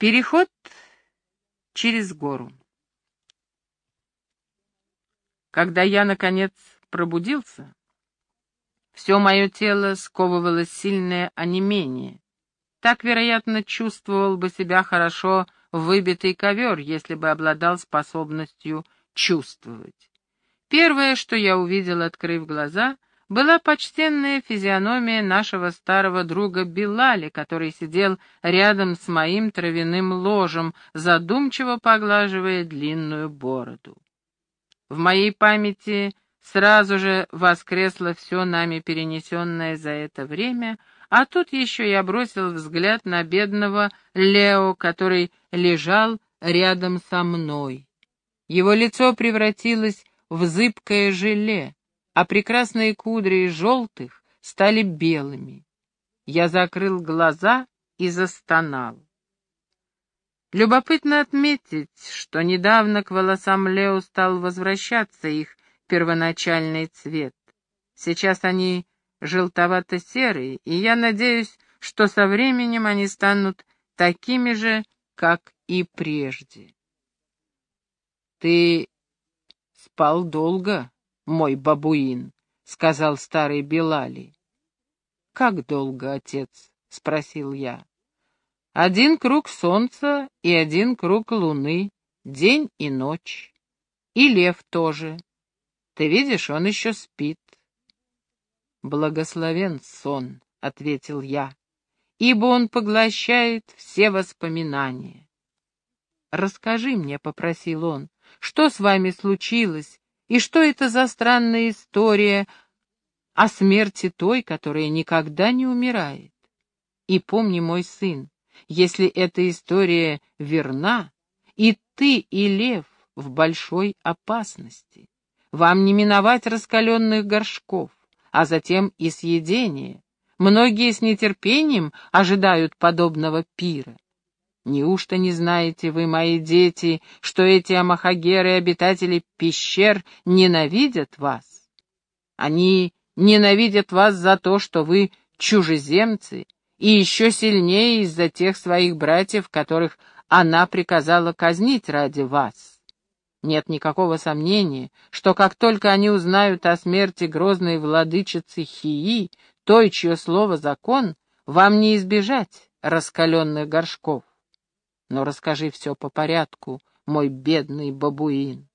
Переход через гору. Когда я, наконец, пробудился, все мое тело сковывало сильное онемение. Так, вероятно, чувствовал бы себя хорошо выбитый ковер, если бы обладал способностью чувствовать. Первое, что я увидел, открыв глаза — была почтенная физиономия нашего старого друга Билали, который сидел рядом с моим травяным ложем, задумчиво поглаживая длинную бороду. В моей памяти сразу же воскресло все нами перенесенное за это время, а тут еще я бросил взгляд на бедного Лео, который лежал рядом со мной. Его лицо превратилось в зыбкое желе а прекрасные кудри из желтых стали белыми. Я закрыл глаза и застонал. Любопытно отметить, что недавно к волосам Лео стал возвращаться их первоначальный цвет. Сейчас они желтовато-серые, и я надеюсь, что со временем они станут такими же, как и прежде. «Ты спал долго?» Мой бабуин, — сказал старый Белали. — Как долго, отец? — спросил я. — Один круг солнца и один круг луны, день и ночь. И лев тоже. Ты видишь, он еще спит. — Благословен сон, — ответил я, — ибо он поглощает все воспоминания. — Расскажи мне, — попросил он, — что с вами случилось, и что это за странная история о смерти той, которая никогда не умирает? И помни, мой сын, если эта история верна, и ты, и лев в большой опасности. Вам не миновать раскаленных горшков, а затем и съедения. Многие с нетерпением ожидают подобного пира. Неужто не знаете вы, мои дети, что эти амахагеры, обитатели пещер, ненавидят вас? Они ненавидят вас за то, что вы чужеземцы, и еще сильнее из-за тех своих братьев, которых она приказала казнить ради вас. Нет никакого сомнения, что как только они узнают о смерти грозной владычицы Хии, той, чье слово закон, вам не избежать раскаленных горшков. Но расскажи все по порядку, мой бедный бабуин.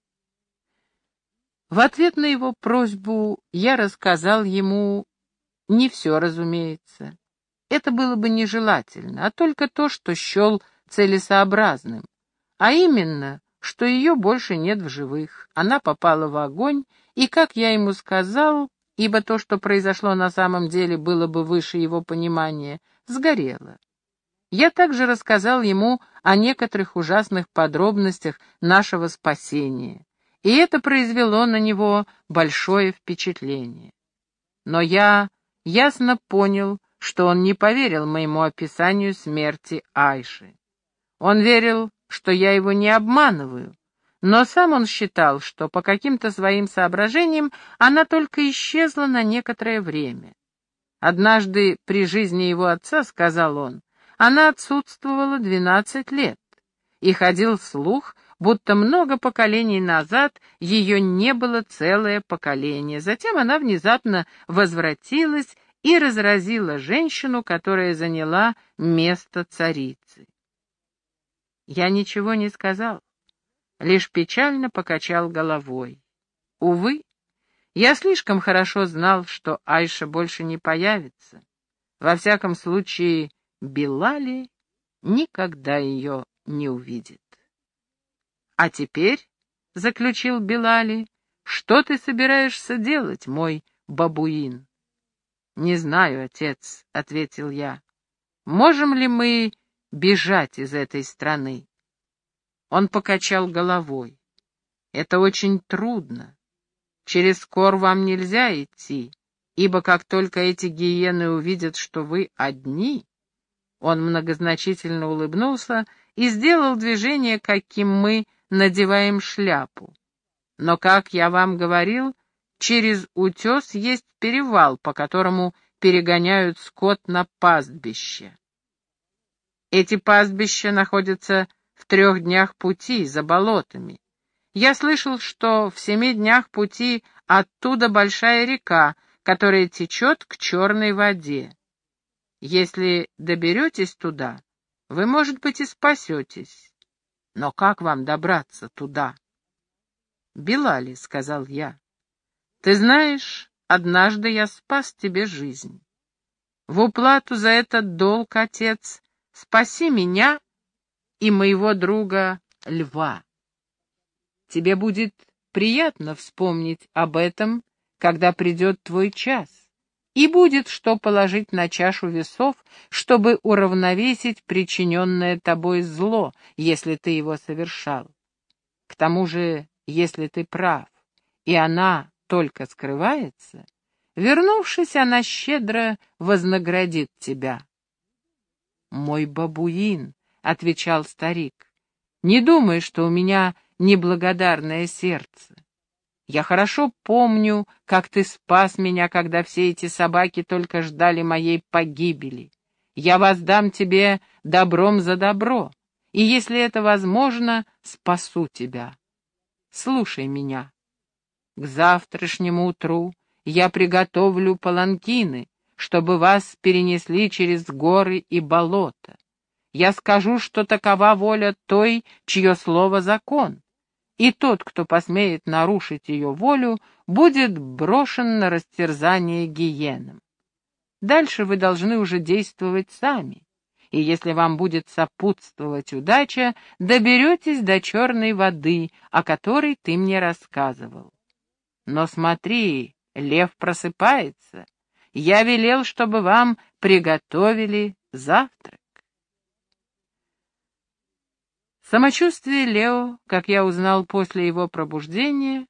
В ответ на его просьбу я рассказал ему не все, разумеется. Это было бы нежелательно, а только то, что счел целесообразным. А именно, что ее больше нет в живых. Она попала в огонь, и, как я ему сказал, ибо то, что произошло на самом деле, было бы выше его понимания, сгорела. Я также рассказал ему о некоторых ужасных подробностях нашего спасения, и это произвело на него большое впечатление. Но я ясно понял, что он не поверил моему описанию смерти Айши. Он верил, что я его не обманываю, но сам он считал, что по каким-то своим соображениям она только исчезла на некоторое время. Однажды при жизни его отца, сказал он, она отсутствовала двенадцать лет, и ходил слух, будто много поколений назад ее не было целое поколение. Затем она внезапно возвратилась и разразила женщину, которая заняла место царицы. Я ничего не сказал, лишь печально покачал головой. Увы, я слишком хорошо знал, что Айша больше не появится. Во всяком случае, Билали никогда ее не увидит. «А теперь», — заключил Билали, — «что ты собираешься делать, мой бабуин?» «Не знаю, отец», — ответил я. «Можем ли мы бежать из этой страны?» Он покачал головой. «Это очень трудно. Через Кор вам нельзя идти, ибо как только эти гиены увидят, что вы одни, он многозначительно улыбнулся и сделал движение, каким мы надеваем шляпу. Но, как я вам говорил, через утес есть перевал, по которому перегоняют скот на пастбище. Эти пастбища находятся в трех днях пути за болотами. Я слышал, что в семи днях пути оттуда большая река, которая течет к черной воде. Если доберетесь туда, вы, может быть, и спасетесь. Но как вам добраться туда? Белали, — сказал я, — ты знаешь, однажды я спас тебе жизнь. В уплату за этот долг, отец, спаси меня и моего друга Льва. Тебе будет приятно вспомнить об этом, когда придет твой час, и будет что положить на чашу весов, чтобы уравновесить причиненное тобой зло, если ты его совершал. К тому же, если ты прав, и она только скрывается, вернувшись, она щедро вознаградит тебя. «Мой бабуин», — отвечал старик, — «не думай, что у меня неблагодарное сердце. Я хорошо помню, как ты спас меня, когда все эти собаки только ждали моей погибели. Я воздам тебе добром за добро, и, если это возможно, спасу тебя. Слушай меня. К завтрашнему утру я приготовлю паланкины, чтобы вас перенесли через горы и болота. Я скажу, что такова воля той, чье слово закон и тот, кто посмеет нарушить ее волю, будет брошен на растерзание гиенам. Дальше вы должны уже действовать сами, и если вам будет сопутствовать удача, доберетесь до черной воды, о которой ты мне рассказывал. Но смотри, лев просыпается. Я велел, чтобы вам приготовили завтрак. Самочувствие Лео, как я узнал после его пробуждения,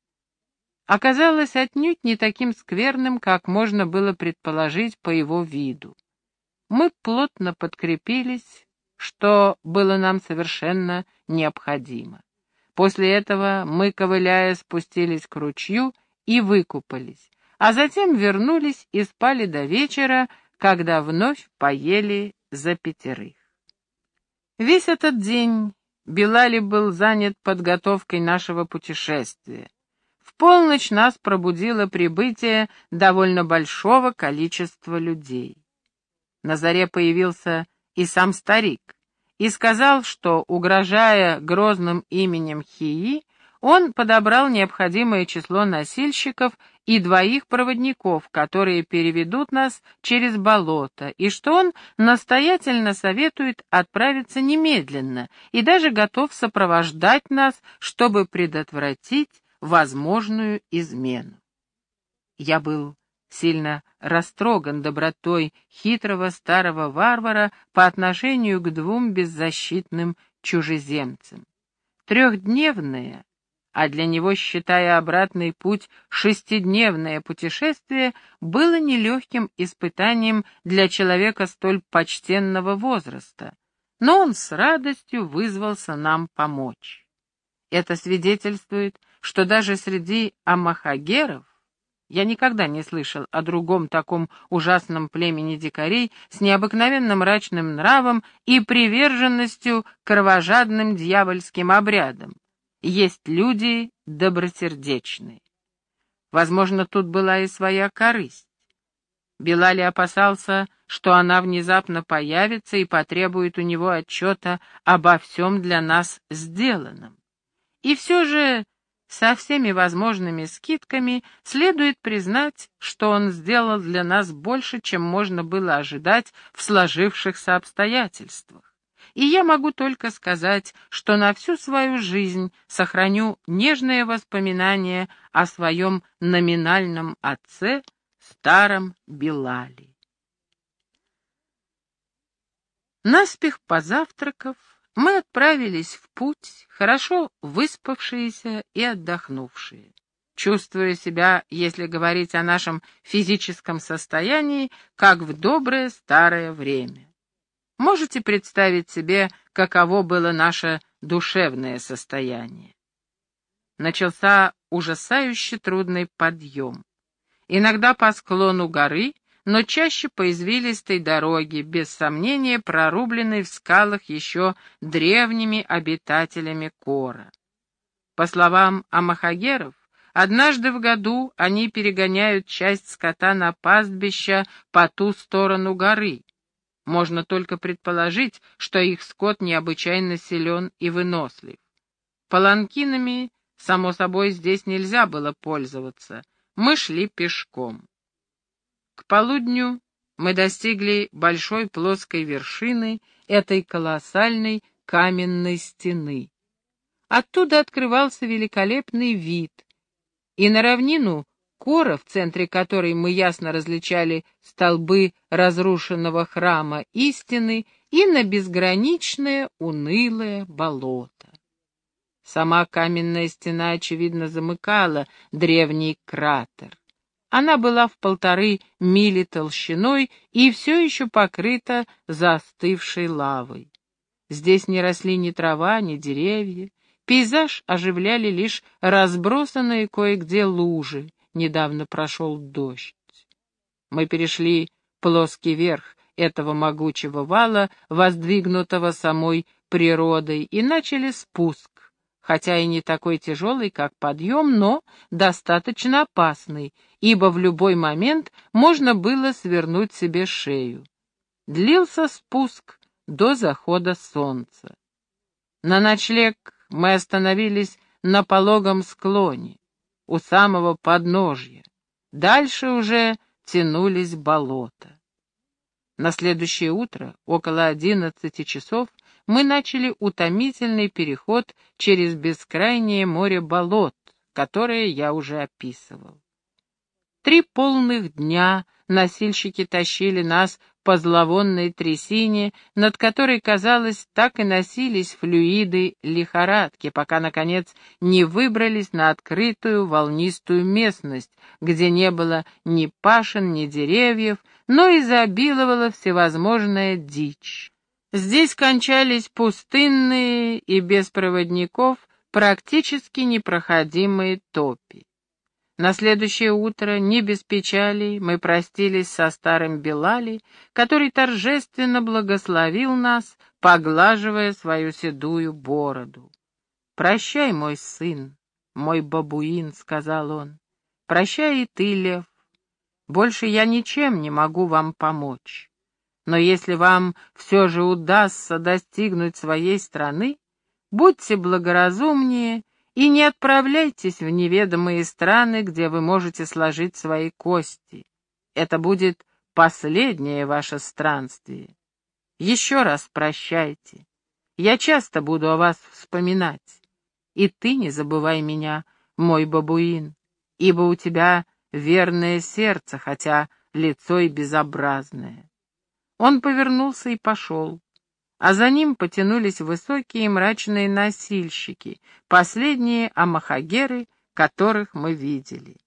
оказалось отнюдь не таким скверным, как можно было предположить по его виду. Мы плотно подкрепились, что было нам совершенно необходимо. После этого мы, ковыляя, спустились к ручью и выкупались, а затем вернулись и спали до вечера, когда вновь поели за пятерых. Весь этот день Белали был занят подготовкой нашего путешествия. В полночь нас пробудило прибытие довольно большого количества людей. На заре появился и сам старик и сказал, что, угрожая грозным именем Хии, он подобрал необходимое число носильщиков и двоих проводников, которые переведут нас через болото, и что он настоятельно советует отправиться немедленно и даже готов сопровождать нас, чтобы предотвратить возможную измену. Я был сильно растроган добротой хитрого старого варвара по отношению к двум беззащитным чужеземцам. Трехдневная а для него, считая обратный путь, шестидневное путешествие было нелегким испытанием для человека столь почтенного возраста, но он с радостью вызвался нам помочь. Это свидетельствует, что даже среди амахагеров я никогда не слышал о другом таком ужасном племени дикарей с необыкновенно мрачным нравом и приверженностью кровожадным дьявольским обрядам есть люди добросердечные. Возможно, тут была и своя корысть. Белали опасался, что она внезапно появится и потребует у него отчета обо всем для нас сделанном. И все же со всеми возможными скидками следует признать, что он сделал для нас больше, чем можно было ожидать в сложившихся обстоятельствах и я могу только сказать, что на всю свою жизнь сохраню нежные воспоминания о своем номинальном отце, старом Белале. Наспех позавтракав, мы отправились в путь, хорошо выспавшиеся и отдохнувшие. Чувствуя себя, если говорить о нашем физическом состоянии, как в доброе старое время. Можете представить себе, каково было наше душевное состояние? Начался ужасающе трудный подъем. Иногда по склону горы но чаще по извилистой дороге, без сомнения прорубленной в скалах еще древними обитателями Кора. По словам амахагеров, однажды в году они перегоняют часть скота на пастбища по ту сторону горы. Можно только предположить, что их скот необычайно силен и вынослив. Паланкинами, само собой, здесь нельзя было пользоваться. Мы шли пешком. К полудню мы достигли большой плоской вершины этой колоссальной каменной стены. Оттуда открывался великолепный вид, и на равнину Кора, в центре которой мы ясно различали столбы разрушенного храма истины, и на безграничное унылое болото. Сама каменная стена, очевидно, замыкала древний кратер. Она была в полторы мили толщиной и все еще покрыта застывшей лавой. Здесь не росли ни трава, ни деревья, Пейзаж оживляли лишь разбросанные кое-где лужи. Недавно прошел дождь. Мы перешли плоский верх этого могучего вала, воздвигнутого самой природой, и начали спуск, хотя и не такой тяжелый, как подъем, но достаточно опасный, ибо в любой момент можно было свернуть себе шею. Длился спуск до захода солнца. На ночлег мы остановились на пологом склоне, у самого подножья. Дальше уже тянулись болота. На следующее утро, около одиннадцати часов, мы начали утомительный переход через бескрайнее море болот, которое я уже описывал. Три полных дня носильщики тащили нас по зловонной трясине, над которой, казалось, так и носились флюиды лихорадки, пока, наконец, не выбрались на открытую волнистую местность, где не было ни пашин, ни деревьев, но изобиловала всевозможная дичь. Здесь кончались пустынные и без проводников практически непроходимые топи. На следующее утро, не без печали, мы простились со старым Белали, который торжественно благословил нас, поглаживая свою седую бороду. «Прощай, мой сын, мой бабуин», — сказал он. «Прощай и ты, лев. Больше я ничем не могу вам помочь. Но если вам все же удастся достигнуть своей страны, будьте благоразумнее и не отправляйтесь в неведомые страны, где вы можете сложить свои кости. Это будет последнее ваше странствие. Еще раз прощайте. Я часто буду о вас вспоминать. И ты не забывай меня, мой бабуин, ибо у тебя верное сердце, хотя лицо и безобразное. Он повернулся и пошел а за ним потянулись высокие мрачные носильщики, последние амахагеры, которых мы видели.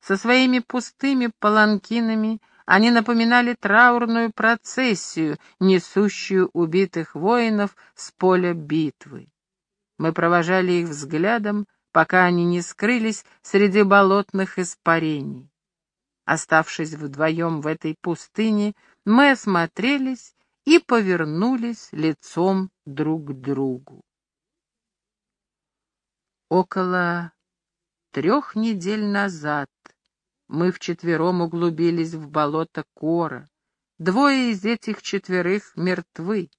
Со своими пустыми паланкинами они напоминали траурную процессию, несущую убитых воинов с поля битвы. Мы провожали их взглядом, пока они не скрылись среди болотных испарений. Оставшись вдвоем в этой пустыне, мы осмотрелись и повернулись лицом друг к другу. Около трех недель назад мы вчетвером углубились в болото Кора. Двое из этих четверых мертвы.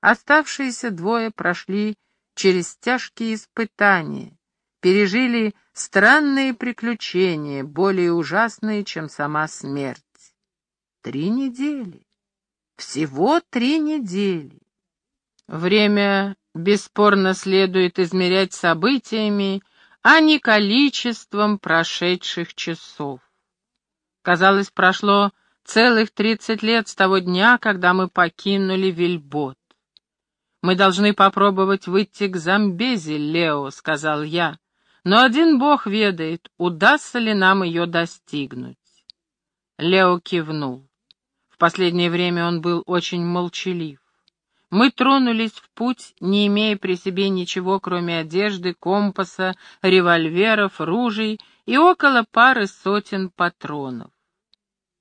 Оставшиеся двое прошли через тяжкие испытания, пережили странные приключения, более ужасные, чем сама смерть. Три недели. Всего три недели. Время бесспорно следует измерять событиями, а не количеством прошедших часов. Казалось, прошло целых тридцать лет с того дня, когда мы покинули Вильбот. «Мы должны попробовать выйти к Замбези, Лео», — сказал я, «но один бог ведает, удастся ли нам ее достигнуть». Лео кивнул. В последнее время он был очень молчалив. Мы тронулись в путь, не имея при себе ничего, кроме одежды, компаса, револьверов, ружей и около пары сотен патронов.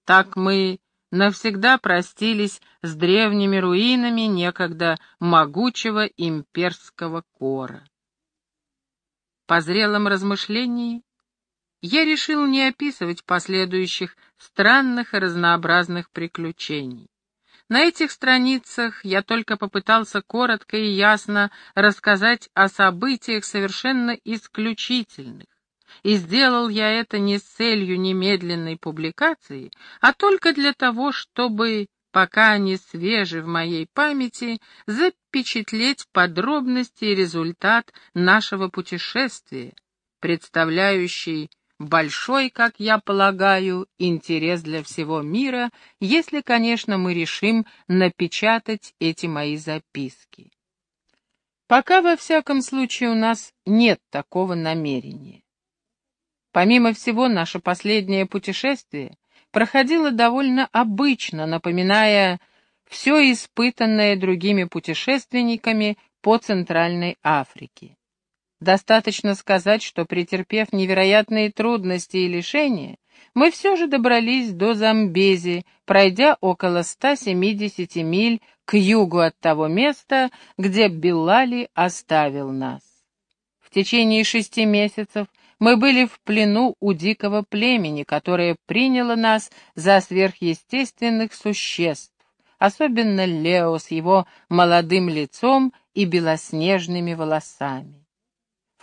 Так мы навсегда простились с древними руинами некогда могучего имперского кора. По зрелом размышлении я решил не описывать последующих странных и разнообразных приключений. На этих страницах я только попытался коротко и ясно рассказать о событиях совершенно исключительных, и сделал я это не с целью немедленной публикации, а только для того, чтобы, пока они свежи в моей памяти, запечатлеть подробности и результат нашего путешествия, представляющий большой, как я полагаю, интерес для всего мира, если, конечно, мы решим напечатать эти мои записки. Пока, во всяком случае, у нас нет такого намерения. Помимо всего, наше последнее путешествие проходило довольно обычно, напоминая все испытанное другими путешественниками по Центральной Африке. Достаточно сказать, что претерпев невероятные трудности и лишения, мы все же добрались до Замбези, пройдя около 170 миль к югу от того места, где Беллали оставил нас. В течение шести месяцев мы были в плену у дикого племени, которое приняло нас за сверхъестественных существ, особенно Лео с его молодым лицом и белоснежными волосами.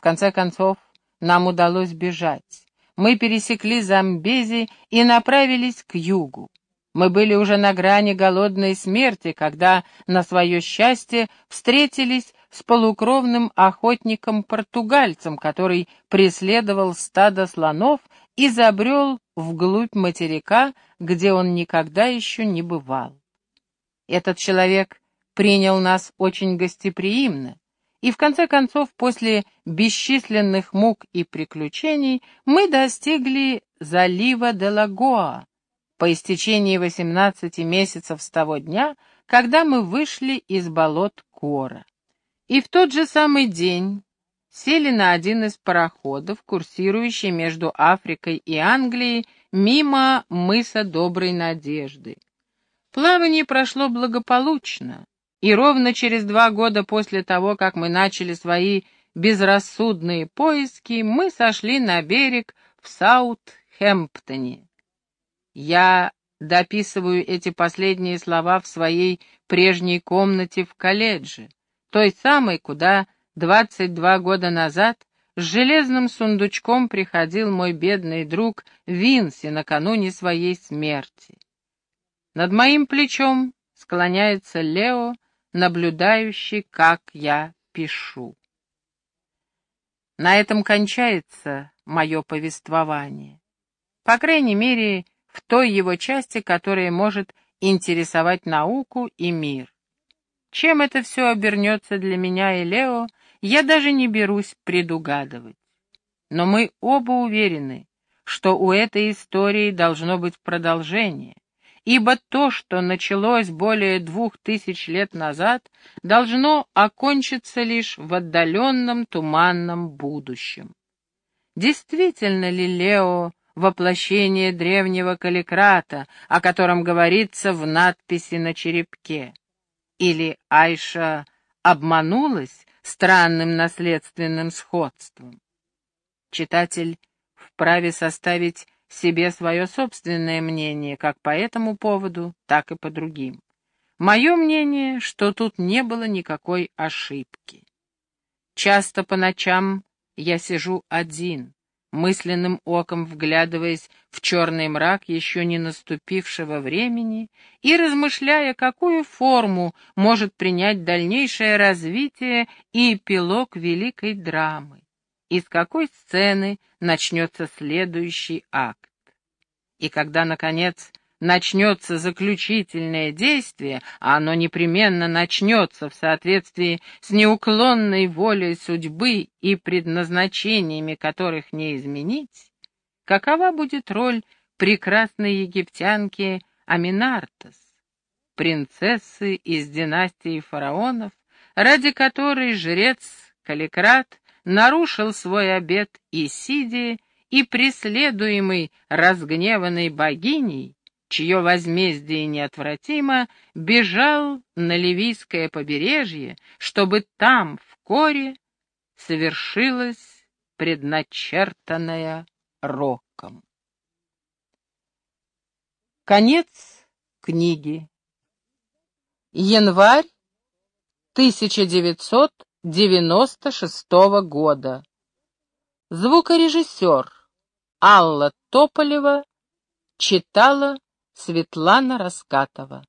Конце концов, нам удалось бежать. Мы пересекли Замбези и направились к югу. Мы были уже на грани голодной смерти, когда, на свое счастье, встретились с полукровным охотником-португальцем, который преследовал стадо слонов и забрел вглубь материка, где он никогда еще не бывал. Этот человек принял нас очень гостеприимно, и в конце концов, после бесчисленных мук и приключений, мы достигли залива Делагоа по истечении 18 месяцев с того дня, когда мы вышли из болот Кора. И в тот же самый день сели на один из пароходов, курсирующий между Африкой и Англией, мимо мыса Доброй Надежды. Плавание прошло благополучно, и ровно через два года после того, как мы начали свои безрассудные поиски, мы сошли на берег в Саут-Хэмптоне. Я дописываю эти последние слова в своей прежней комнате в колледже той самой, куда двадцать два года назад с железным сундучком приходил мой бедный друг Винси накануне своей смерти. Над моим плечом склоняется Лео, наблюдающий, как я пишу. На этом кончается мое повествование. По крайней мере, в той его части, которая может интересовать науку и мир. Чем это все обернется для меня и Лео, я даже не берусь предугадывать. Но мы оба уверены, что у этой истории должно быть продолжение, ибо то, что началось более двух тысяч лет назад, должно окончиться лишь в отдаленном туманном будущем. Действительно ли Лео воплощение древнего каликрата, о котором говорится в надписи на черепке? Или Айша обманулась странным наследственным сходством? Читатель вправе составить себе свое собственное мнение как по этому поводу, так и по другим. Мое мнение, что тут не было никакой ошибки. Часто по ночам я сижу один, мысленным оком вглядываясь в черный мрак еще не наступившего времени и размышляя, какую форму может принять дальнейшее развитие и эпилог великой драмы, из какой сцены начнется следующий акт. И когда, наконец, начнется заключительное действие, а оно непременно начнется в соответствии с неуклонной волей судьбы и предназначениями которых не изменить, какова будет роль прекрасной египтянки Аминартас, принцессы из династии фараонов, ради которой жрец Каликрат нарушил свой обет Исидии и, преследуемый разгневанной богиней, чье возмездие неотвратимо, бежал на Ливийское побережье, чтобы там, в коре, совершилась предначертанная роком. Конец книги. Январь 1996 года. Звукорежиссер Алла Тополева читала Светлана Раскатова.